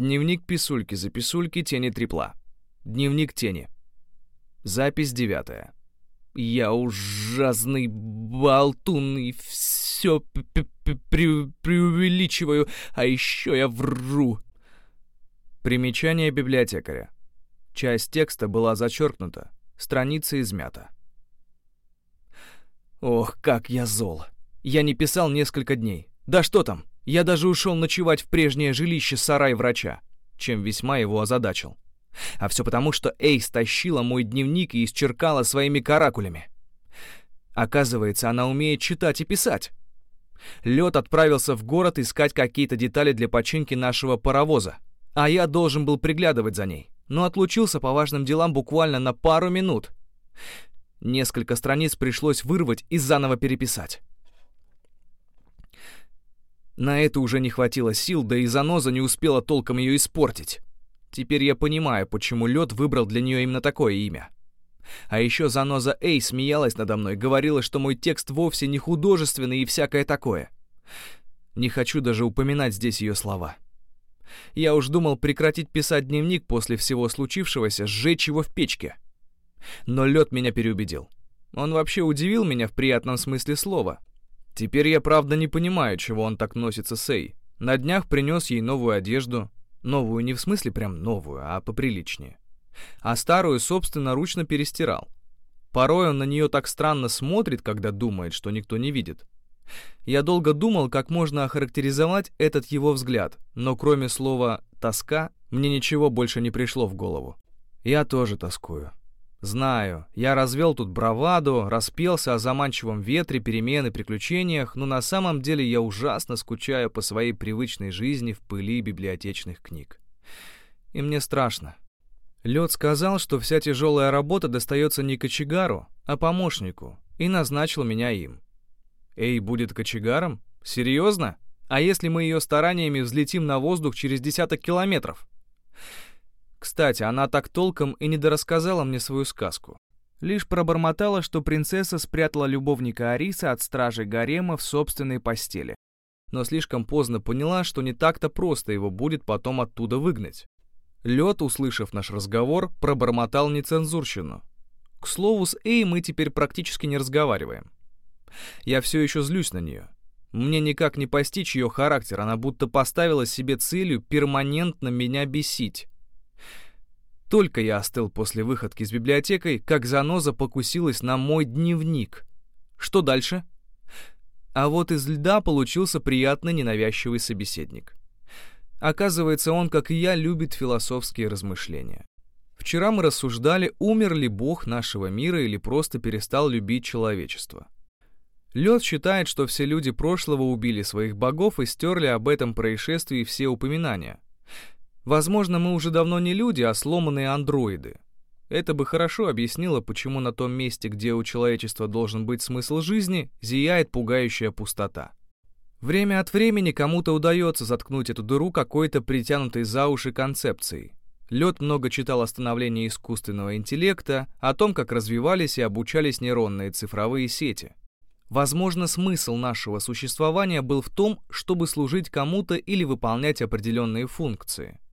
Дневник писульки за писульки тени трипла. Дневник тени. Запись девятая. Я ужасный болтун и все преувеличиваю, а еще я вру. Примечание библиотекаря. Часть текста была зачеркнута, страница измята. Ох, как я зол. Я не писал несколько дней. Да что там, я даже ушел ночевать в прежнее жилище сарай врача, чем весьма его озадачил. А все потому, что Эй стащила мой дневник и исчеркала своими каракулями. Оказывается, она умеет читать и писать. Лед отправился в город искать какие-то детали для починки нашего паровоза, а я должен был приглядывать за ней, но отлучился по важным делам буквально на пару минут. Несколько страниц пришлось вырвать и заново переписать. На это уже не хватило сил, да и заноза не успела толком ее испортить. Теперь я понимаю, почему лед выбрал для нее именно такое имя. А еще заноза Эй смеялась надо мной, говорила, что мой текст вовсе не художественный и всякое такое. Не хочу даже упоминать здесь ее слова. Я уж думал прекратить писать дневник после всего случившегося, сжечь его в печке. Но лед меня переубедил. Он вообще удивил меня в приятном смысле слова. Теперь я правда не понимаю, чего он так носится с Эй. На днях принес ей новую одежду, Новую не в смысле прям новую, а поприличнее. А старую собственноручно перестирал. Порой он на нее так странно смотрит, когда думает, что никто не видит. Я долго думал, как можно охарактеризовать этот его взгляд, но кроме слова «тоска» мне ничего больше не пришло в голову. Я тоже тоскую. Знаю, я развел тут браваду, распелся о заманчивом ветре, перемен и приключениях, но на самом деле я ужасно скучаю по своей привычной жизни в пыли библиотечных книг. И мне страшно. Лед сказал, что вся тяжелая работа достается не кочегару, а помощнику, и назначил меня им. Эй, будет кочегаром? Серьезно? А если мы ее стараниями взлетим на воздух через десяток километров? Кстати, она так толком и не дорассказала мне свою сказку. Лишь пробормотала, что принцесса спрятала любовника Ариса от стражи гарема в собственной постели. Но слишком поздно поняла, что не так-то просто его будет потом оттуда выгнать. Лед, услышав наш разговор, пробормотал нецензурщину. К слову, с Эй мы теперь практически не разговариваем. Я все еще злюсь на нее. Мне никак не постичь ее характер, она будто поставила себе целью перманентно меня бесить. Только я остыл после выходки с библиотекой, как заноза покусилась на мой дневник. Что дальше? А вот из льда получился приятный ненавязчивый собеседник. Оказывается, он, как и я, любит философские размышления. Вчера мы рассуждали, умер ли Бог нашего мира или просто перестал любить человечество. Лед считает, что все люди прошлого убили своих богов и стерли об этом происшествии все упоминания — Возможно, мы уже давно не люди, а сломанные андроиды. Это бы хорошо объяснило, почему на том месте, где у человечества должен быть смысл жизни, зияет пугающая пустота. Время от времени кому-то удается заткнуть эту дыру какой-то притянутой за уши концепцией. Лед много читал о становлении искусственного интеллекта, о том, как развивались и обучались нейронные цифровые сети. Возможно, смысл нашего существования был в том, чтобы служить кому-то или выполнять определенные функции –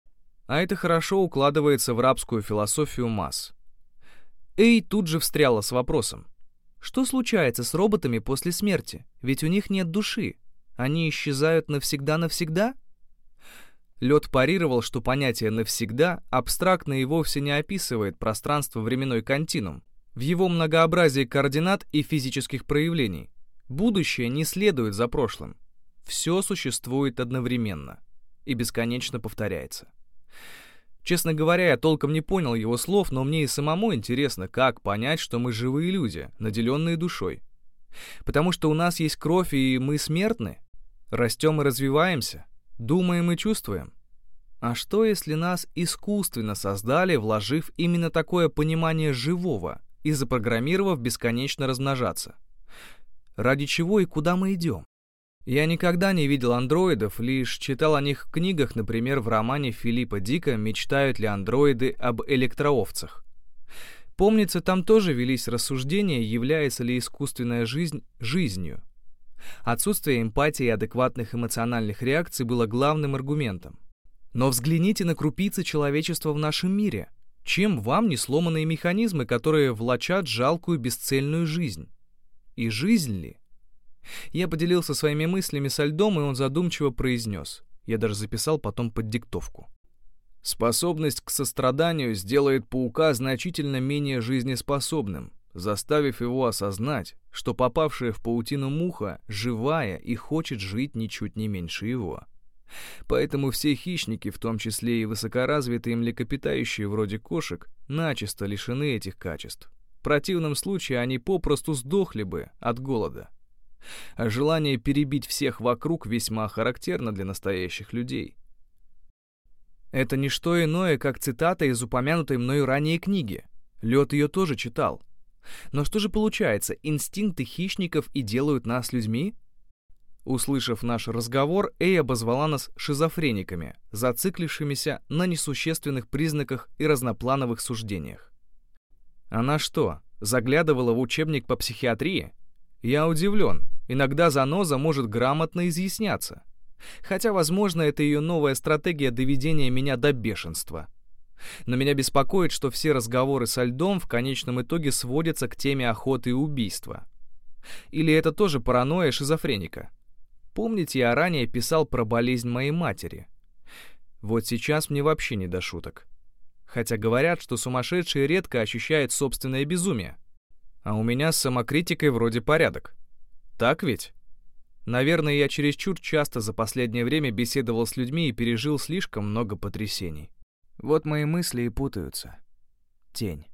а это хорошо укладывается в рабскую философию масс. Эй тут же встряла с вопросом. Что случается с роботами после смерти? Ведь у них нет души. Они исчезают навсегда-навсегда? Лед парировал, что понятие «навсегда» абстрактно и вовсе не описывает пространство-временной континуум в его многообразии координат и физических проявлений. Будущее не следует за прошлым. Все существует одновременно и бесконечно повторяется. Честно говоря, я толком не понял его слов, но мне и самому интересно, как понять, что мы живые люди, наделенные душой. Потому что у нас есть кровь, и мы смертны. Растем и развиваемся, думаем и чувствуем. А что, если нас искусственно создали, вложив именно такое понимание живого и запрограммировав бесконечно размножаться? Ради чего и куда мы идем? Я никогда не видел андроидов, лишь читал о них в книгах, например, в романе Филиппа Дика «Мечтают ли андроиды об электроовцах». Помнится, там тоже велись рассуждения, является ли искусственная жизнь жизнью. Отсутствие эмпатии и адекватных эмоциональных реакций было главным аргументом. Но взгляните на крупицы человечества в нашем мире. Чем вам не сломанные механизмы, которые влачат жалкую бесцельную жизнь? И жизнь ли? Я поделился своими мыслями со льдом, и он задумчиво произнес. Я даже записал потом под диктовку. Способность к состраданию сделает паука значительно менее жизнеспособным, заставив его осознать, что попавшая в паутину муха живая и хочет жить ничуть не меньше его. Поэтому все хищники, в том числе и высокоразвитые млекопитающие вроде кошек, начисто лишены этих качеств. В противном случае они попросту сдохли бы от голода. А желание перебить всех вокруг весьма характерно для настоящих людей. Это не что иное, как цитата из упомянутой мною ранее книги. Лед ее тоже читал. Но что же получается, инстинкты хищников и делают нас людьми? Услышав наш разговор, Эй обозвала нас шизофрениками, зациклившимися на несущественных признаках и разноплановых суждениях. Она что, заглядывала в учебник по психиатрии? Я удивлен, иногда заноза может грамотно изъясняться. Хотя, возможно, это ее новая стратегия доведения меня до бешенства. Но меня беспокоит, что все разговоры со льдом в конечном итоге сводятся к теме охоты и убийства. Или это тоже паранойя шизофреника? Помните, я ранее писал про болезнь моей матери? Вот сейчас мне вообще не до шуток. Хотя говорят, что сумасшедшие редко ощущают собственное безумие. А у меня с самокритикой вроде порядок. Так ведь? Наверное, я чересчур часто за последнее время беседовал с людьми и пережил слишком много потрясений. Вот мои мысли и путаются. Тень.